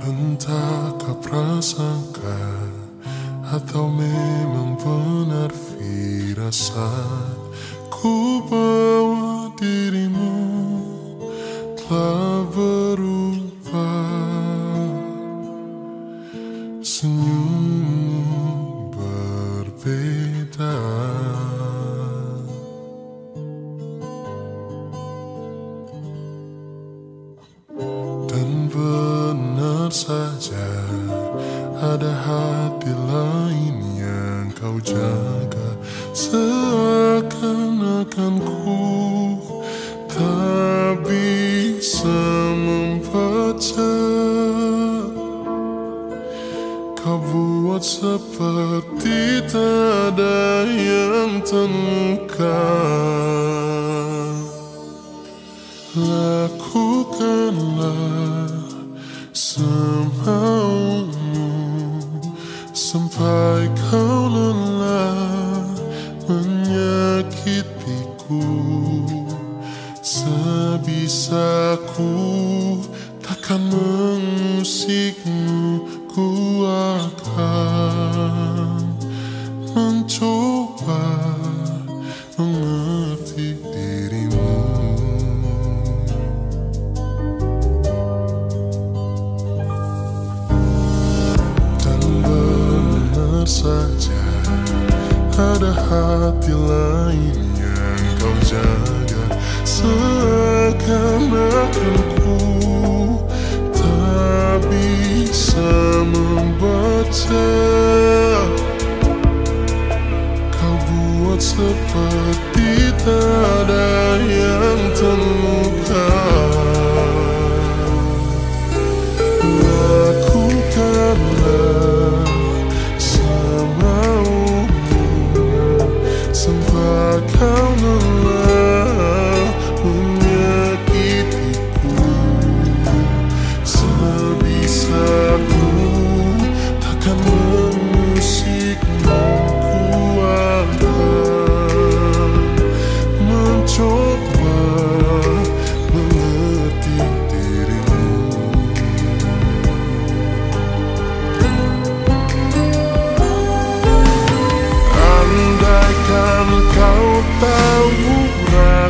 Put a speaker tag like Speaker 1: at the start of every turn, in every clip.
Speaker 1: Entahkah prasangka Atau memang benar firasat Ku bawa dirimu saja Ada hati lain yang kau jaga. Seakan-akan ku Tak bisa membaca. Kau buat seperti tak ada yang terluka. Lakukanlah Sampai kau lelah menyakitiku. Sebisaku takkan mengusikmu Ku akan mencoba Ada hati lain yang kau jaga. Seakan-akan ku Tak bisa membaca. Kau buat seperti tak ada yang terluka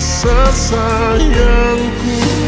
Speaker 1: rasa sayangku